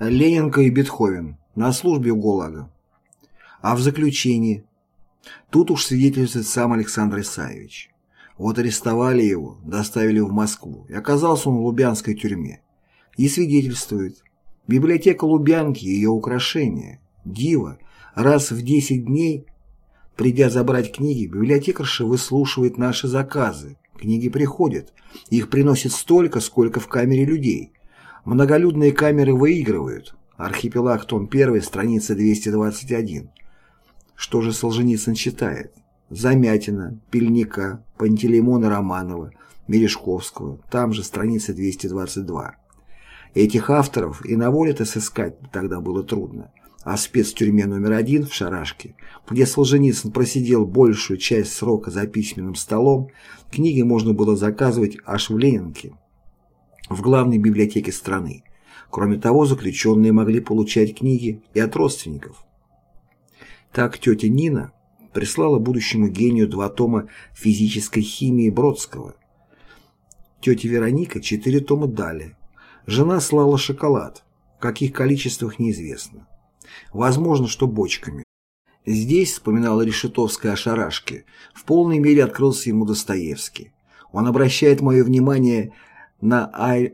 Ленинка и Бетховен на службе у ГУЛАГа. А в заключении? Тут уж свидетельствует сам Александр Исаевич. Вот арестовали его, доставили в Москву, и оказался он в Лубянской тюрьме. И свидетельствует. Библиотека Лубянки и ее украшения. Дива. Раз в 10 дней, придя забрать книги, библиотекарша выслушивает наши заказы. Книги приходят. Их приносит столько, сколько в камере людей. Многолюдные камеры выигрывают. Архипелаг, том 1, страница 221. Что же Солженицын читает? Замятина, Пельника, Пантелеймона Романова, Мережковского, там же страница 222. Этих авторов и на воле-то сыскать тогда было трудно. А спецтюрьме номер один в Шарашке, где Солженицын просидел большую часть срока за письменным столом, книги можно было заказывать аж в Ленинке, в главной библиотеке страны. Кроме того, заключенные могли получать книги и от родственников. Так тетя Нина прислала будущему гению два тома физической химии Бродского. Тетя Вероника четыре тома дали. Жена слала шоколад. В каких количествах неизвестно. Возможно, что бочками. Здесь, вспоминала Решетовская о шарашке, в полной мере открылся ему Достоевский. Он обращает мое внимание на А.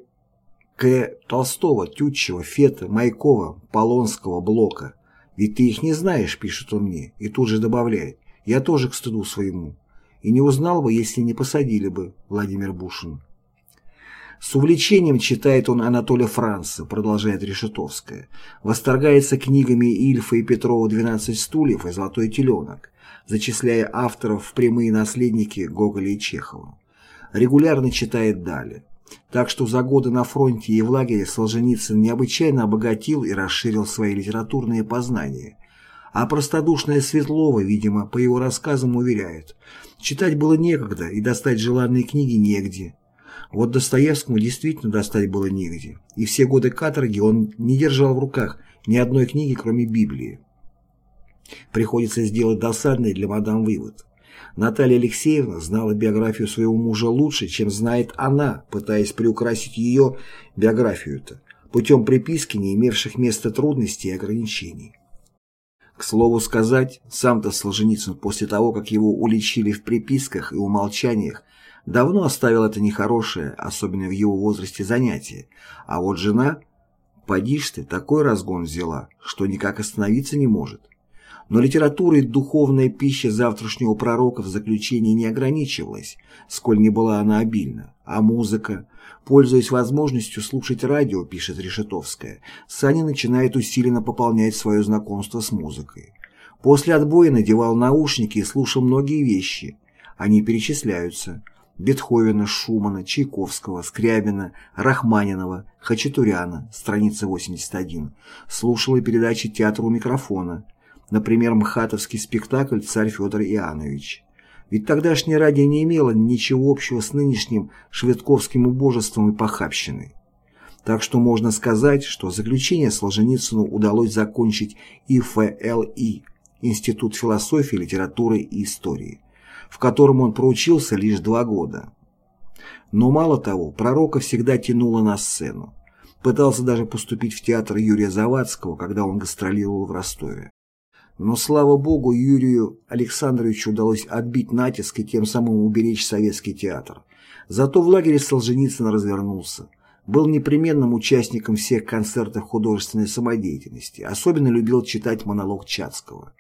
К. Толстого, Тютчева, Фета, Майкова, Полонского, Блока. «Ведь ты их не знаешь», — пишет он мне, и тут же добавляет, «я тоже к стыду своему». И не узнал бы, если не посадили бы Владимир Бушин. С увлечением читает он Анатолия Франца, продолжает Решетовская. Восторгается книгами Ильфа и Петрова «12 стульев» и «Золотой теленок», зачисляя авторов в прямые наследники Гоголя и Чехова. Регулярно читает далее. Так что за годы на фронте и в лагере Солженицын необычайно обогатил и расширил свои литературные познания. А простодушная Светлова, видимо, по его рассказам уверяет, читать было некогда и достать желанные книги негде. Вот Достоевскому действительно достать было негде, и все годы каторги он не держал в руках ни одной книги, кроме Библии. Приходится сделать досадный для мадам вывод. Наталья Алексеевна знала биографию своего мужа лучше, чем знает она, пытаясь приукрасить ее биографию-то, путем приписки, не имевших места трудностей и ограничений. К слову сказать, сам-то Солженицын после того, как его уличили в приписках и умолчаниях, давно оставил это нехорошее, особенно в его возрасте, занятие, а вот жена, поди ты, такой разгон взяла, что никак остановиться не может. Но литература и духовная пища завтрашнего пророка в заключении не ограничивалась, сколь не была она обильна, а музыка, пользуясь возможностью слушать радио, пишет Решетовская, Саня начинает усиленно пополнять свое знакомство с музыкой. После отбоя надевал наушники и слушал многие вещи. Они перечисляются. Бетховена, Шумана, Чайковского, Скрябина, Рахманинова, Хачатуряна, страница 81, слушала передачи театра у микрофона, например, мхатовский спектакль «Царь Федор Иоаннович». Ведь тогдашнее радио не имело ничего общего с нынешним шведковским убожеством и похабщиной. Так что можно сказать, что заключение Солженицыну удалось закончить ИФЛИ – Институт философии, литературы и истории – в котором он проучился лишь два года. Но мало того, пророка всегда тянуло на сцену. Пытался даже поступить в театр Юрия Завадского, когда он гастролировал в Ростове. Но, слава богу, Юрию Александровичу удалось отбить натиск и тем самым уберечь советский театр. Зато в лагере Солженицын развернулся. Был непременным участником всех концертов художественной самодеятельности. Особенно любил читать монолог Чацкого.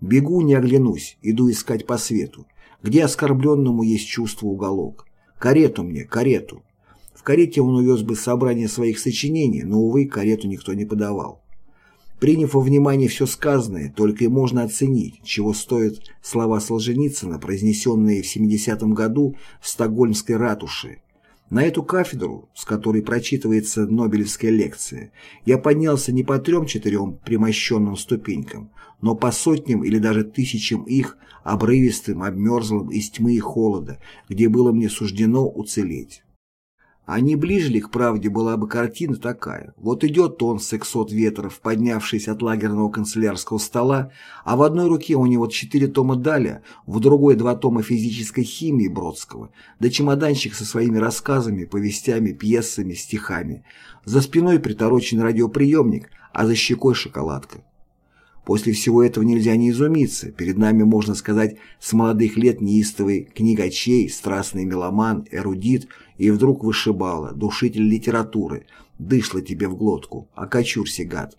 «Бегу, не оглянусь, иду искать по свету где оскорбленному есть чувство уголок. Карету мне, карету. В карете он увез бы собрание своих сочинений, но, увы, карету никто не подавал. Приняв во внимание все сказанное, только и можно оценить, чего стоят слова Солженицына, произнесенные в 70-м году в Стокгольмской ратуше. На эту кафедру, с которой прочитывается Нобелевская лекция, я поднялся не по трем-четырем примощенным ступенькам, но по сотням или даже тысячам их, обрывистым, обмерзлым из тьмы и холода, где было мне суждено уцелеть. А не ближе ли к правде была бы картина такая? Вот идет он, сексот ветров, поднявшись от лагерного канцелярского стола, а в одной руке у него четыре тома Даля, в другой два тома физической химии Бродского, да чемоданчик со своими рассказами, повестями, пьесами, стихами. За спиной приторочен радиоприемник, а за щекой шоколадка. После всего этого нельзя не изумиться. Перед нами, можно сказать, с молодых лет неистовый книгачей, страстный меломан, эрудит, и вдруг вышибала, душитель литературы, дышло тебе в глотку, окочурься, гад.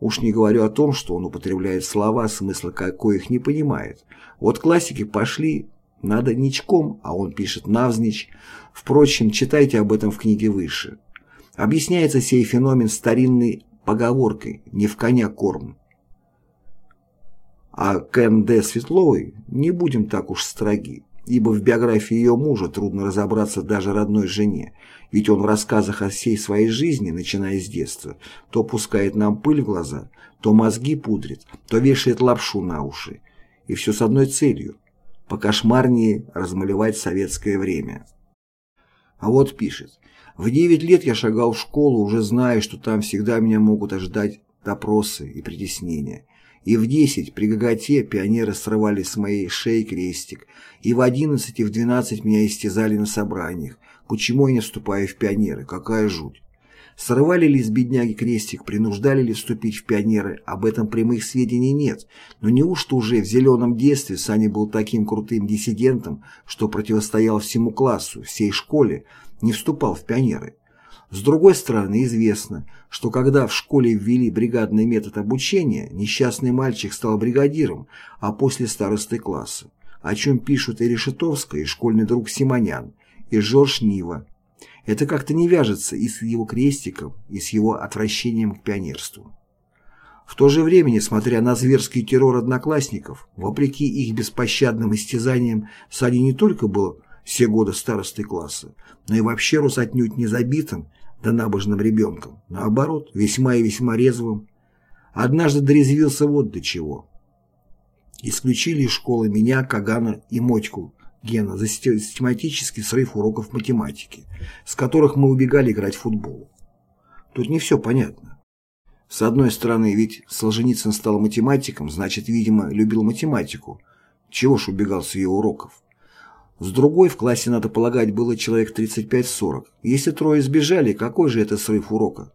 Уж не говорю о том, что он употребляет слова, смысла коих не понимает. Вот классики пошли, надо ничком, а он пишет навзничь. Впрочем, читайте об этом в книге выше. Объясняется сей феномен старинной поговоркой «не в коня корм». А к Н.Д. Светловой не будем так уж строги, ибо в биографии ее мужа трудно разобраться даже родной жене, ведь он в рассказах о всей своей жизни, начиная с детства, то пускает нам пыль в глаза, то мозги пудрит, то вешает лапшу на уши. И все с одной целью – покошмарнее размалевать советское время. А вот пишет. В девять лет я шагал в школу, уже зная, что там всегда меня могут ожидать допросы и притеснения. И в десять при гаготе пионеры срывали с моей шеи крестик, и в одиннадцать и в двенадцать меня истязали на собраниях. Почему я не вступаю в пионеры? Какая жуть! Срывали ли с бедняги крестик, принуждали ли вступить в пионеры, об этом прямых сведений нет. Но неужто уже в зеленом детстве Саня был таким крутым диссидентом, что противостоял всему классу, всей школе, не вступал в пионеры? С другой стороны, известно, что когда в школе ввели бригадный метод обучения, несчастный мальчик стал бригадиром, а после старосты класса, о чем пишут и Решетовская, и школьный друг Симонян, и Жорж Нива. Это как-то не вяжется и с его крестиком, и с его отвращением к пионерству. В то же время, несмотря на зверский террор одноклассников, вопреки их беспощадным истязаниям, Сади не только был все годы старостой класса, но и вообще рос отнюдь не забитым, да набожным ребенком, наоборот, весьма и весьма резвым. Однажды дорезвился вот до чего. Исключили из школы меня, Кагана и Мотьку Гена за систематический срыв уроков математики, с которых мы убегали играть в футбол. Тут не все понятно. С одной стороны, ведь Солженицын стал математиком, значит, видимо, любил математику. Чего ж убегал с ее уроков? С другой в классе, надо полагать, было человек 35-40. Если трое сбежали, какой же это срыв урока?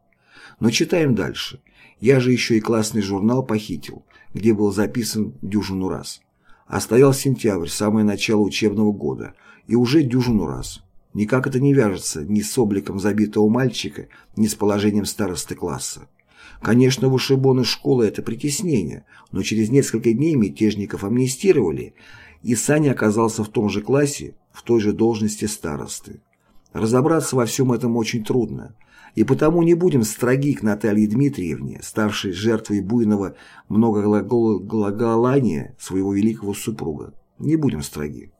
Но читаем дальше. Я же еще и классный журнал похитил, где был записан дюжину раз. А стоял сентябрь, самое начало учебного года, и уже дюжину раз. Никак это не вяжется ни с обликом забитого мальчика, ни с положением старосты класса. Конечно, вышибоны школы – это притеснение, но через несколько дней мятежников амнистировали, и Саня оказался в том же классе, в той же должности старосты. Разобраться во всем этом очень трудно, и потому не будем строги к Наталье Дмитриевне, ставшей жертвой буйного многоглаголания своего великого супруга. Не будем строги.